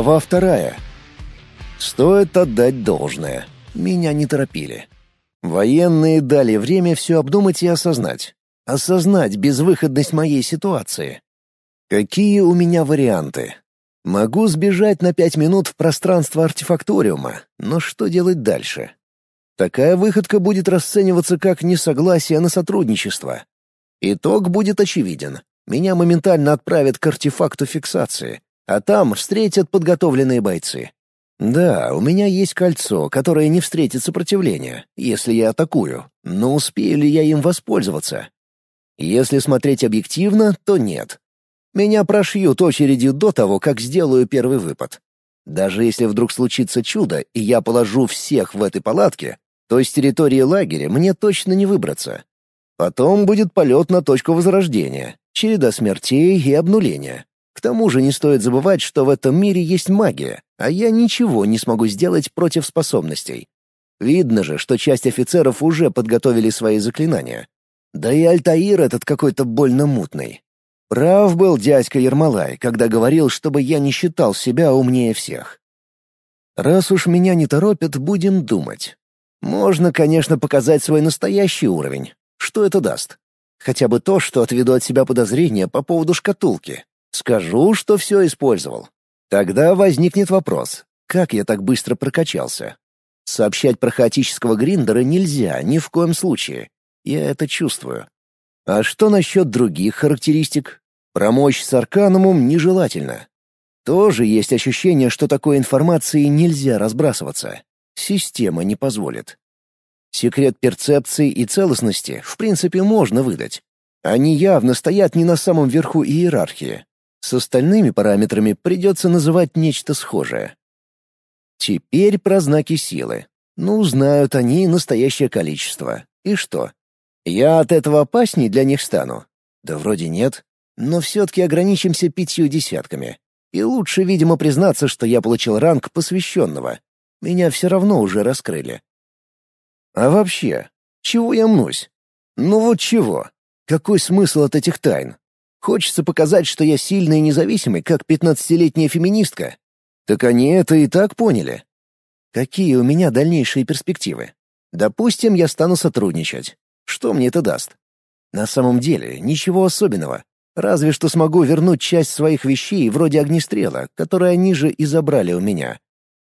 Глава вторая. Стоит отдать должное. Меня не торопили. Военные дали время все обдумать и осознать. Осознать безвыходность моей ситуации. Какие у меня варианты? Могу сбежать на пять минут в пространство артефакториума, но что делать дальше? Такая выходка будет расцениваться как несогласие на сотрудничество. Итог будет очевиден. Меня моментально отправят к артефакту фиксации, а там встретят подготовленные бойцы. Да, у меня есть кольцо, которое не встретит сопротивления, если я атакую, но успею ли я им воспользоваться? Если смотреть объективно, то нет. Меня прошьют очередью до того, как сделаю первый выпад. Даже если вдруг случится чудо, и я положу всех в этой палатке, то с территории лагеря мне точно не выбраться. Потом будет полет на точку возрождения, череда смертей и обнуления. К тому же не стоит забывать, что в этом мире есть магия, а я ничего не смогу сделать против способностей. Видно же, что часть офицеров уже подготовили свои заклинания. Да и Альтаир этот какой-то больно мутный. Прав был дядька Ермолай, когда говорил, чтобы я не считал себя умнее всех. Раз уж меня не торопят, будем думать. Можно, конечно, показать свой настоящий уровень. Что это даст? Хотя бы то, что отведу от себя подозрения по поводу шкатулки. Скажу, что все использовал. Тогда возникнет вопрос, как я так быстро прокачался? Сообщать про хаотического гриндера нельзя ни в коем случае. Я это чувствую. А что насчет других характеристик? Про мощь с арканумом нежелательно. Тоже есть ощущение, что такой информацией нельзя разбрасываться. Система не позволит. Секрет перцепции и целостности в принципе можно выдать. Они явно стоят не на самом верху иерархии. С остальными параметрами придется называть нечто схожее. Теперь про знаки силы. Ну, знают они настоящее количество. И что? Я от этого опасней для них стану? Да вроде нет. Но все-таки ограничимся пятью десятками. И лучше, видимо, признаться, что я получил ранг посвященного. Меня все равно уже раскрыли. А вообще, чего я мнусь? Ну вот чего? Какой смысл от этих тайн? Хочется показать, что я сильный и независимый, как пятнадцатилетняя феминистка. Так они это и так поняли. Какие у меня дальнейшие перспективы? Допустим, я стану сотрудничать. Что мне это даст? На самом деле, ничего особенного. Разве что смогу вернуть часть своих вещей вроде огнестрела, которые они же и забрали у меня.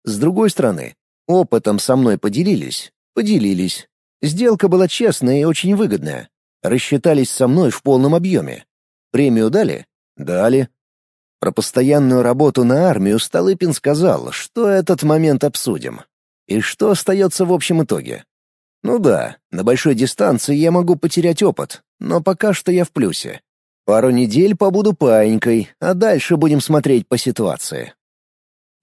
С другой стороны, опытом со мной поделились. Поделились. Сделка была честная и очень выгодная. Рассчитались со мной в полном объеме. Премию дали? Дали. Про постоянную работу на армию Столыпин сказал, что этот момент обсудим. И что остается в общем итоге? Ну да, на большой дистанции я могу потерять опыт, но пока что я в плюсе. Пару недель побуду паинькой, а дальше будем смотреть по ситуации.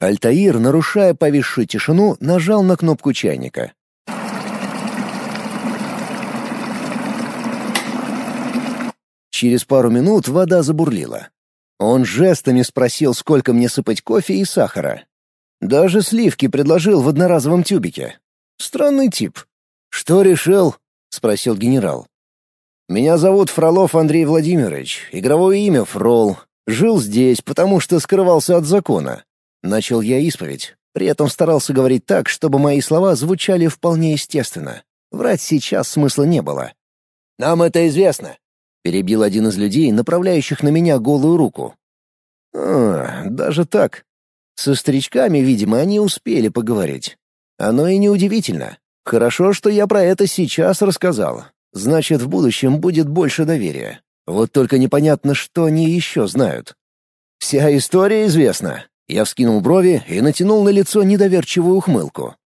Альтаир, нарушая повисшую тишину, нажал на кнопку чайника. Через пару минут вода забурлила. Он жестами спросил, сколько мне сыпать кофе и сахара. Даже сливки предложил в одноразовом тюбике. Странный тип. «Что решил?» — спросил генерал. «Меня зовут Фролов Андрей Владимирович, игровое имя Фрол. Жил здесь, потому что скрывался от закона. Начал я исповедь, при этом старался говорить так, чтобы мои слова звучали вполне естественно. Врать сейчас смысла не было. «Нам это известно. Перебил один из людей, направляющих на меня голую руку. А, даже так. Со старичками, видимо, они успели поговорить. Оно и неудивительно. Хорошо, что я про это сейчас рассказал. Значит, в будущем будет больше доверия. Вот только непонятно, что они еще знают. Вся история известна. Я вскинул брови и натянул на лицо недоверчивую ухмылку.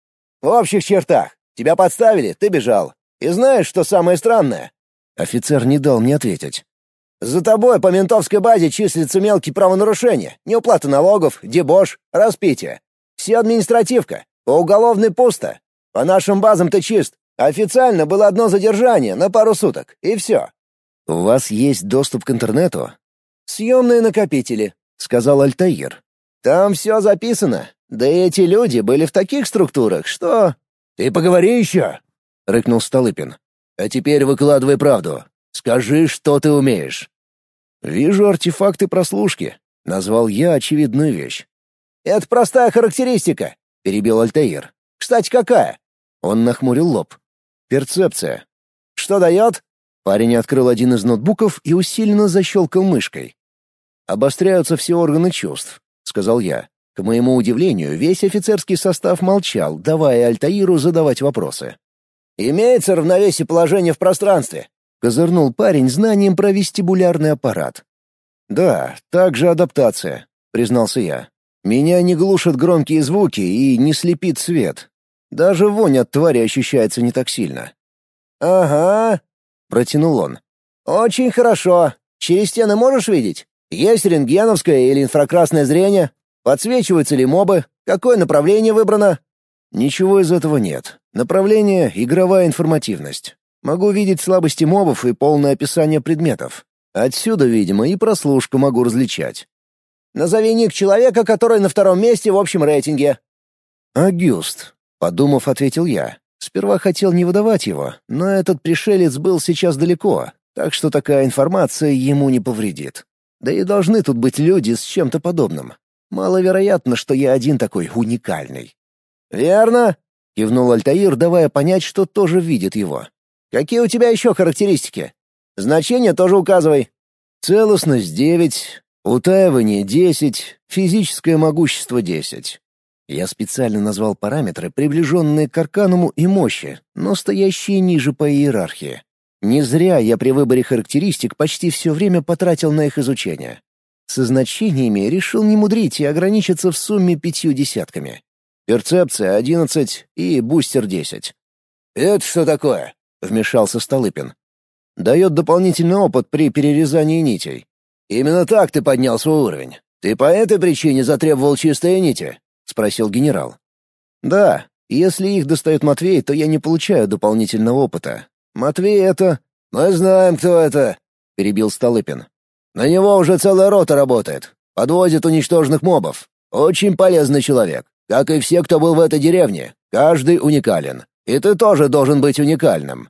В общих чертах. Тебя подставили, ты бежал. И знаешь, что самое странное? Офицер не дал мне ответить. «За тобой по ментовской базе числится мелкие правонарушения, неуплата налогов, дебош, распитие. Все административка, по уголовной пусто. По нашим базам ты чист. Официально было одно задержание на пару суток, и все». «У вас есть доступ к интернету?» «Съемные накопители», — сказал Альтаир. «Там все записано. Да и эти люди были в таких структурах, что...» «Ты поговори еще!» — рыкнул Столыпин. А теперь выкладывай правду. Скажи, что ты умеешь». «Вижу артефакты прослушки», — назвал я очевидную вещь. «Это простая характеристика», — перебил Альтаир. «Кстати, какая?» Он нахмурил лоб. «Перцепция». «Что дает?» Парень открыл один из ноутбуков и усиленно защелкал мышкой. «Обостряются все органы чувств», — сказал я. К моему удивлению, весь офицерский состав молчал, давая Альтаиру задавать вопросы. «Имеется равновесие положения в пространстве», — козырнул парень знанием про вестибулярный аппарат. «Да, также адаптация», — признался я. «Меня не глушат громкие звуки и не слепит свет. Даже вонь от твари ощущается не так сильно». «Ага», — протянул он. «Очень хорошо. Через стены можешь видеть? Есть рентгеновское или инфракрасное зрение? Подсвечиваются ли мобы? Какое направление выбрано?» «Ничего из этого нет. Направление — игровая информативность. Могу видеть слабости мобов и полное описание предметов. Отсюда, видимо, и прослушку могу различать». «Назови ник человека, который на втором месте в общем рейтинге». «Агюст», — подумав, ответил я. Сперва хотел не выдавать его, но этот пришелец был сейчас далеко, так что такая информация ему не повредит. Да и должны тут быть люди с чем-то подобным. Маловероятно, что я один такой уникальный. «Верно», — кивнул Альтаир, давая понять, что тоже видит его. «Какие у тебя еще характеристики? Значение тоже указывай». «Целостность — девять, утаивание — десять, физическое могущество — десять». Я специально назвал параметры, приближенные к аркануму и мощи, но стоящие ниже по иерархии. Не зря я при выборе характеристик почти все время потратил на их изучение. Со значениями решил не мудрить и ограничиться в сумме пятью десятками. Перцепция — одиннадцать и бустер — десять. «Это что такое?» — вмешался Столыпин. «Дает дополнительный опыт при перерезании нитей». «Именно так ты поднял свой уровень. Ты по этой причине затребовал чистые нити?» — спросил генерал. «Да, если их достает Матвей, то я не получаю дополнительного опыта. Матвей — это...» «Мы знаем, кто это», — перебил Столыпин. «На него уже целая рота работает. Подводит уничтоженных мобов. Очень полезный человек. Как и все, кто был в этой деревне. Каждый уникален. И ты тоже должен быть уникальным».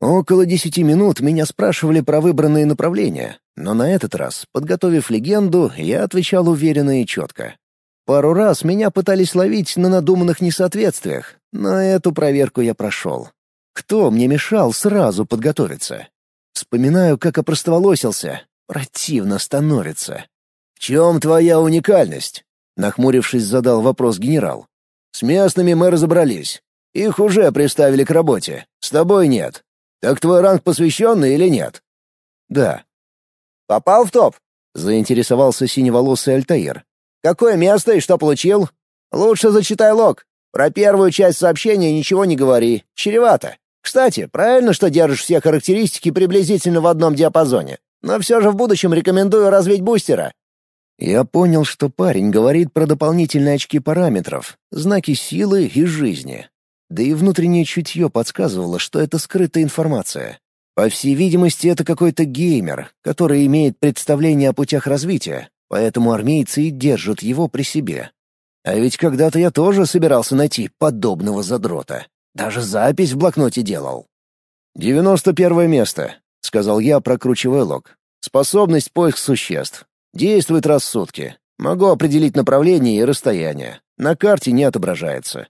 Около десяти минут меня спрашивали про выбранные направления, но на этот раз, подготовив легенду, я отвечал уверенно и четко. Пару раз меня пытались ловить на надуманных несоответствиях, но эту проверку я прошел. Кто мне мешал сразу подготовиться? Вспоминаю, как опростоволосился. Противно становится. «В чем твоя уникальность?» — нахмурившись, задал вопрос генерал. «С местными мы разобрались. Их уже приставили к работе. С тобой нет. Так твой ранг посвященный или нет?» «Да». «Попал в топ?» — заинтересовался синеволосый Альтаир. Какое место и что получил? Лучше зачитай лог. Про первую часть сообщения ничего не говори. Чревато. Кстати, правильно, что держишь все характеристики приблизительно в одном диапазоне. Но все же в будущем рекомендую развить бустера. Я понял, что парень говорит про дополнительные очки параметров, знаки силы и жизни. Да и внутреннее чутье подсказывало, что это скрытая информация. По всей видимости, это какой-то геймер, который имеет представление о путях развития, поэтому армейцы и держат его при себе. А ведь когда-то я тоже собирался найти подобного задрота. Даже запись в блокноте делал. «Девяносто первое место», — сказал я, прокручивая лог. «Способность поиск существ. В сутки. Могу определить направление и расстояние. На карте не отображается».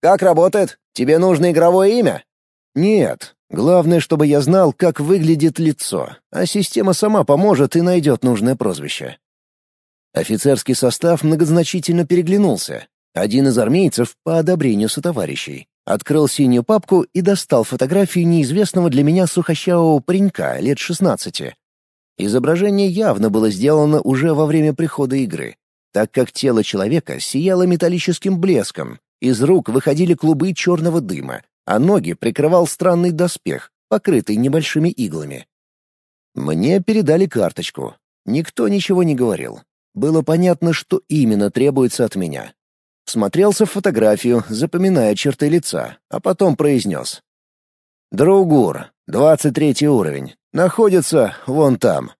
«Как работает? Тебе нужно игровое имя?» «Нет. Главное, чтобы я знал, как выглядит лицо, а система сама поможет и найдет нужное прозвище. Офицерский состав многозначительно переглянулся. Один из армейцев, по одобрению сотоварищей, открыл синюю папку и достал фотографию неизвестного для меня сухощавого паренька лет шестнадцати. Изображение явно было сделано уже во время прихода игры, так как тело человека сияло металлическим блеском, из рук выходили клубы черного дыма, а ноги прикрывал странный доспех, покрытый небольшими иглами. Мне передали карточку. Никто ничего не говорил. Было понятно, что именно требуется от меня. Смотрелся в фотографию, запоминая черты лица, а потом произнес. «Дроугур, 23 уровень. Находится вон там.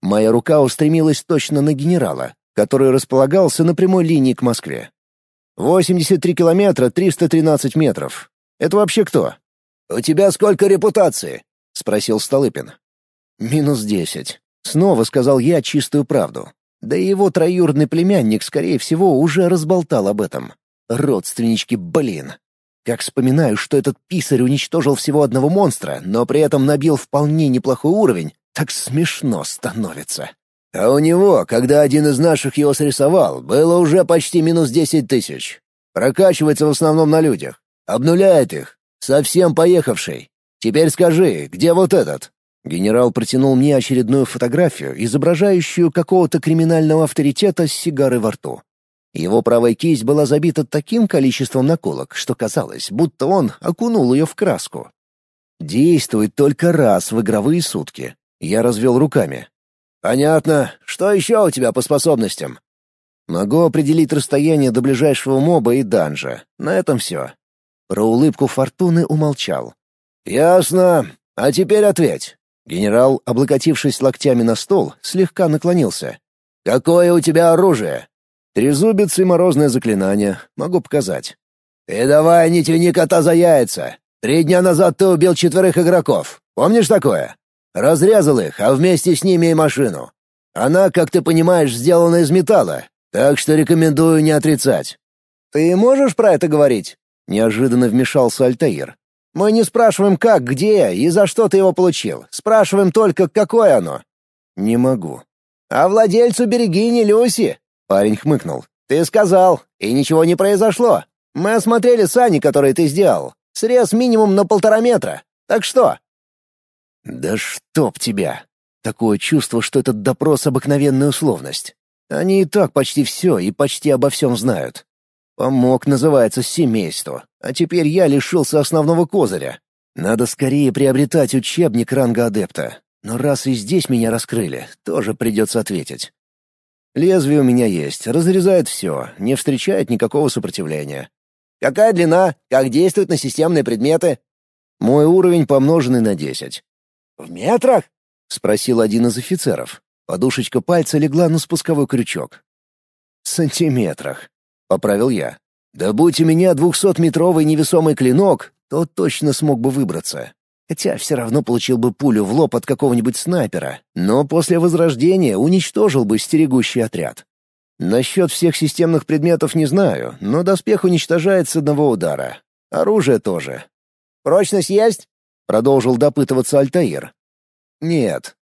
Моя рука устремилась точно на генерала, который располагался на прямой линии к Москве. 83 километра 313 метров. Это вообще кто? «У тебя сколько репутации?» — спросил Столыпин. «Минус десять». Снова сказал я чистую правду. Да и его троюродный племянник, скорее всего, уже разболтал об этом. Родственнички, блин. Как вспоминаю, что этот писарь уничтожил всего одного монстра, но при этом набил вполне неплохой уровень, так смешно становится. А у него, когда один из наших его срисовал, было уже почти минус десять тысяч. Прокачивается в основном на людях. Обнуляет их. Совсем поехавший. Теперь скажи, где вот этот?» Генерал протянул мне очередную фотографию, изображающую какого-то криминального авторитета с сигарой во рту. Его правая кисть была забита таким количеством наколок, что казалось, будто он окунул ее в краску. Действует только раз в игровые сутки. Я развел руками. «Понятно. Что еще у тебя по способностям?» «Могу определить расстояние до ближайшего моба и данжа. На этом все». Про улыбку Фортуны умолчал. «Ясно. А теперь ответь». Генерал, облокотившись локтями на стол, слегка наклонился. «Какое у тебя оружие?» «Трезубец и морозное заклинание. Могу показать». «Ты давай не тяни кота за яйца. Три дня назад ты убил четверых игроков. Помнишь такое? Разрезал их, а вместе с ними и машину. Она, как ты понимаешь, сделана из металла, так что рекомендую не отрицать». «Ты можешь про это говорить?» — неожиданно вмешался Альтаир. Мы не спрашиваем, как, где и за что ты его получил. Спрашиваем только, какое оно». «Не могу». «А владельцу береги не Люси», — парень хмыкнул. «Ты сказал, и ничего не произошло. Мы осмотрели сани, которые ты сделал. Срез минимум на полтора метра. Так что?» «Да чтоб тебя!» Такое чувство, что этот допрос — обыкновенная условность. Они и так почти все и почти обо всем знают. Помог, называется, семейству. А теперь я лишился основного козыря. Надо скорее приобретать учебник ранга адепта. Но раз и здесь меня раскрыли, тоже придется ответить. Лезвие у меня есть, разрезает все, не встречает никакого сопротивления. Какая длина? Как действует на системные предметы? Мой уровень помноженный на десять. «В метрах?» — спросил один из офицеров. Подушечка пальца легла на спусковой крючок. «В сантиметрах», — поправил я. «Да будь у меня двухсотметровый невесомый клинок, то точно смог бы выбраться. Хотя все равно получил бы пулю в лоб от какого-нибудь снайпера, но после возрождения уничтожил бы стерегущий отряд. Насчет всех системных предметов не знаю, но доспех уничтожает с одного удара. Оружие тоже. «Прочность есть?» — продолжил допытываться Альтаир. «Нет,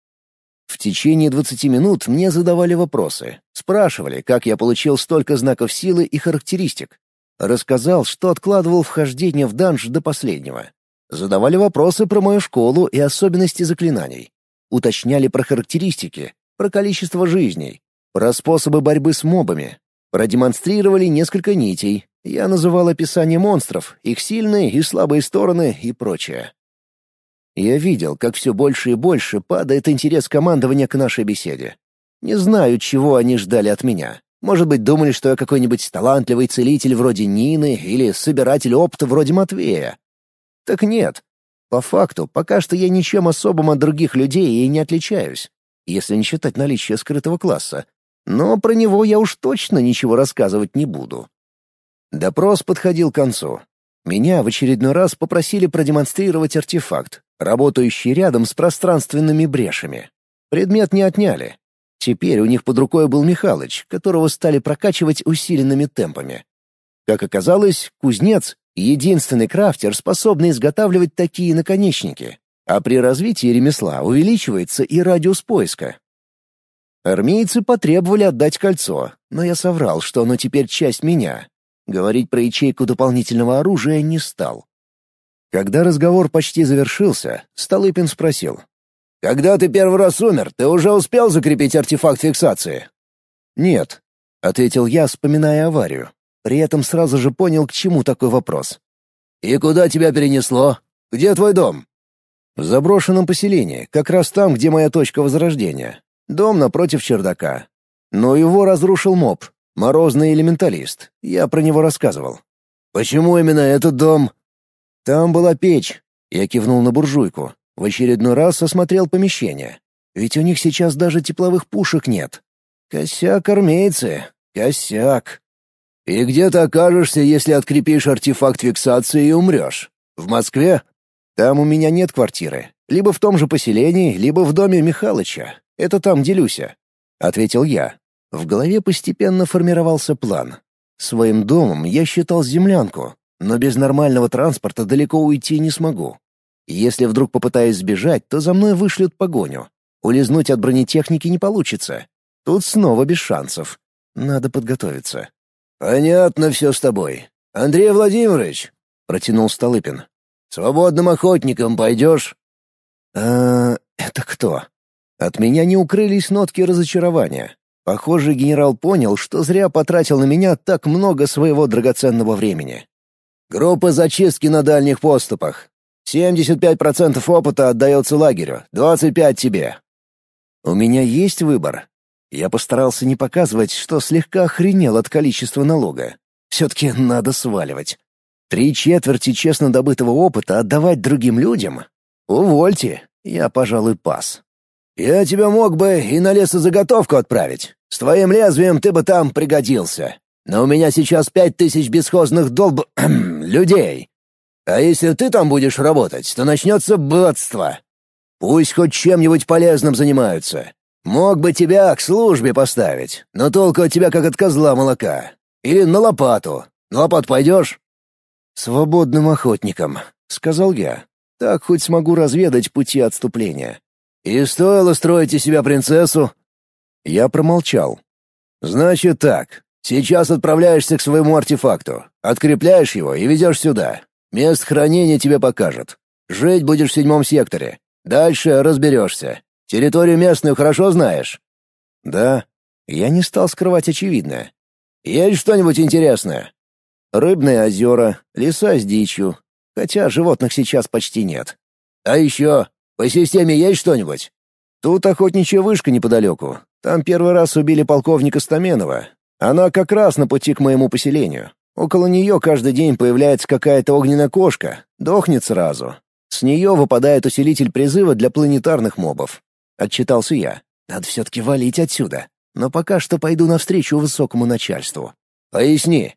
в течение 20 минут мне задавали вопросы, спрашивали, как я получил столько знаков силы и характеристик. Рассказал, что откладывал вхождение в данж до последнего. Задавали вопросы про мою школу и особенности заклинаний. Уточняли про характеристики, про количество жизней, про способы борьбы с мобами. Продемонстрировали несколько нитей. Я называл описание монстров, их сильные и слабые стороны и прочее. Я видел, как все больше и больше падает интерес командования к нашей беседе. Не знаю, чего они ждали от меня. Может быть, думали, что я какой-нибудь талантливый целитель вроде Нины или собиратель опыта вроде Матвея. Так нет. По факту, пока что я ничем особым от других людей и не отличаюсь, если не считать наличие скрытого класса. Но про него я уж точно ничего рассказывать не буду. Допрос подходил к концу. Меня в очередной раз попросили продемонстрировать артефакт, работающий рядом с пространственными брешами. Предмет не отняли. Теперь у них под рукой был Михалыч, которого стали прокачивать усиленными темпами. Как оказалось, кузнец — единственный крафтер, способный изготавливать такие наконечники, а при развитии ремесла увеличивается и радиус поиска. Армейцы потребовали отдать кольцо, но я соврал, что оно теперь часть меня. Говорить про ячейку дополнительного оружия не стал. Когда разговор почти завершился, Столыпин спросил. «Когда ты первый раз умер, ты уже успел закрепить артефакт фиксации?» «Нет», — ответил я, вспоминая аварию. При этом сразу же понял, к чему такой вопрос. «И куда тебя перенесло? Где твой дом?» «В заброшенном поселении, как раз там, где моя точка возрождения. Дом напротив чердака. Но его разрушил моб, морозный элементалист. Я про него рассказывал». «Почему именно этот дом?» Там была печь. Я кивнул на буржуйку. В очередной раз осмотрел помещение. Ведь у них сейчас даже тепловых пушек нет. Косяк армейцы. Косяк. И где ты окажешься, если открепишь артефакт фиксации и умрешь? В Москве? Там у меня нет квартиры. Либо в том же поселении, либо в доме Михалыча. Это там делюся. Ответил я. В голове постепенно формировался план. Своим домом я считал землянку, но без нормального транспорта далеко уйти не смогу. Если вдруг попытаюсь сбежать, то за мной вышлют погоню. Улизнуть от бронетехники не получится. Тут снова без шансов. Надо подготовиться. «Понятно все с тобой. Андрей Владимирович», — протянул Столыпин. «Свободным охотником пойдешь?» «А это кто?» От меня не укрылись нотки разочарования. Похоже, генерал понял, что зря потратил на меня так много своего драгоценного времени. «Группа зачистки на дальних поступах. 75% опыта отдается лагерю, 25% тебе». «У меня есть выбор?» Я постарался не показывать, что слегка охренел от количества налога. Все-таки надо сваливать. Три четверти честно добытого опыта отдавать другим людям? Увольте, я, пожалуй, пас. «Я тебя мог бы и на лесозаготовку отправить. С твоим лезвием ты бы там пригодился. Но у меня сейчас пять тысяч бесхозных долб... людей. А если ты там будешь работать, то начнется братство. Пусть хоть чем-нибудь полезным занимаются. Мог бы тебя к службе поставить, но толку от тебя как от козла молока. Или на лопату. На лопат пойдешь?» «Свободным охотником», — сказал я. «Так хоть смогу разведать пути отступления». «И стоило строить из себя принцессу?» Я промолчал. «Значит так. Сейчас отправляешься к своему артефакту, открепляешь его и везешь сюда. Место хранения тебе покажут. Жить будешь в седьмом секторе. Дальше разберешься. Территорию местную хорошо знаешь?» «Да». Я не стал скрывать очевидное. «Есть что-нибудь интересное?» «Рыбные озера, леса с дичью. Хотя животных сейчас почти нет». «А еще? По системе есть что-нибудь?» «Тут охотничья вышка неподалеку. Там первый раз убили полковника Стаменова. Она как раз на пути к моему поселению. Около нее каждый день появляется какая-то огненная кошка. Дохнет сразу. С нее выпадает усилитель призыва для планетарных мобов. Отчитался я. Надо все-таки валить отсюда. Но пока что пойду навстречу высокому начальству. Поясни.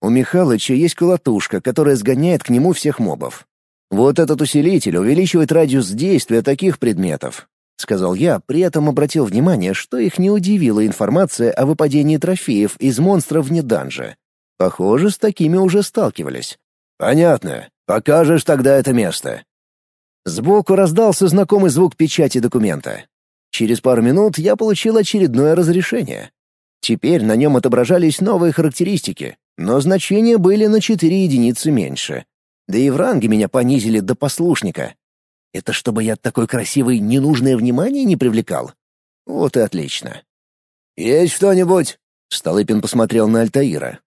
У Михалыча есть колотушка, которая сгоняет к нему всех мобов. Вот этот усилитель увеличивает радиус действия таких предметов, сказал я, при этом обратил внимание, что их не удивила информация о выпадении трофеев из монстров вне данжа. Похоже, с такими уже сталкивались. Понятно. Покажешь тогда это место. Сбоку раздался знакомый звук печати документа. Через пару минут я получил очередное разрешение. Теперь на нем отображались новые характеристики, но значения были на 4 единицы меньше. Да и в ранге меня понизили до послушника. Это чтобы я такой красивый ненужное внимание не привлекал? Вот и отлично. «Есть что-нибудь?» — Столыпин посмотрел на Альтаира.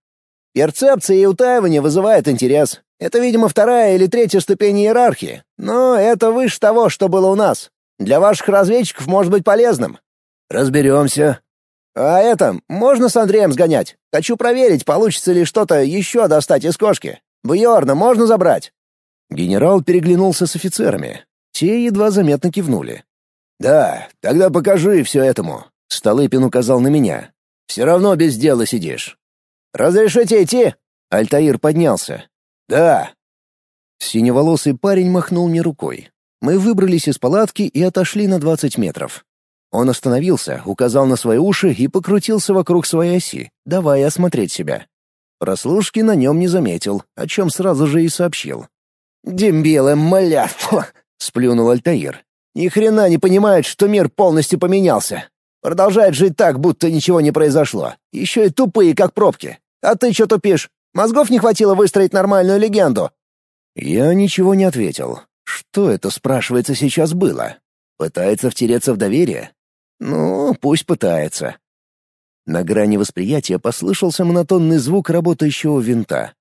«Перцепция и утаивание вызывают интерес. Это, видимо, вторая или третья ступень иерархии, но это выше того, что было у нас. Для ваших разведчиков может быть полезным. Разберемся. А это, можно с Андреем сгонять? Хочу проверить, получится ли что-то еще достать из кошки. Бьорна можно забрать? Генерал переглянулся с офицерами. Те едва заметно кивнули. «Да, тогда покажи все этому», — Столыпин указал на меня. «Все равно без дела сидишь». «Разрешите идти?» Альтаир поднялся. «Да». Синеволосый парень махнул мне рукой. Мы выбрались из палатки и отошли на двадцать метров. Он остановился, указал на свои уши и покрутился вокруг своей оси, давая осмотреть себя. Прослушки на нем не заметил, о чем сразу же и сообщил. «Дембилы, малявка!» — сплюнул Альтаир. «Ни хрена не понимает, что мир полностью поменялся. Продолжает жить так, будто ничего не произошло. Еще и тупые, как пробки. А ты что тупишь? Мозгов не хватило выстроить нормальную легенду». Я ничего не ответил. Что это, спрашивается, сейчас было? Пытается втереться в доверие? Ну, пусть пытается. На грани восприятия послышался монотонный звук работающего винта.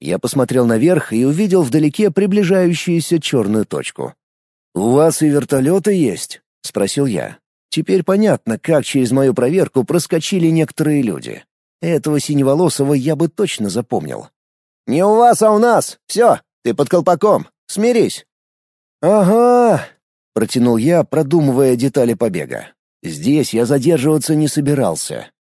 Я посмотрел наверх и увидел вдалеке приближающуюся черную точку. «У вас и вертолеты есть?» — спросил я. Теперь понятно, как через мою проверку проскочили некоторые люди. Этого синеволосого я бы точно запомнил. «Не у вас, а у нас! Все, ты под колпаком! Смирись!» «Ага!» — протянул я, продумывая детали побега. Здесь я задерживаться не собирался.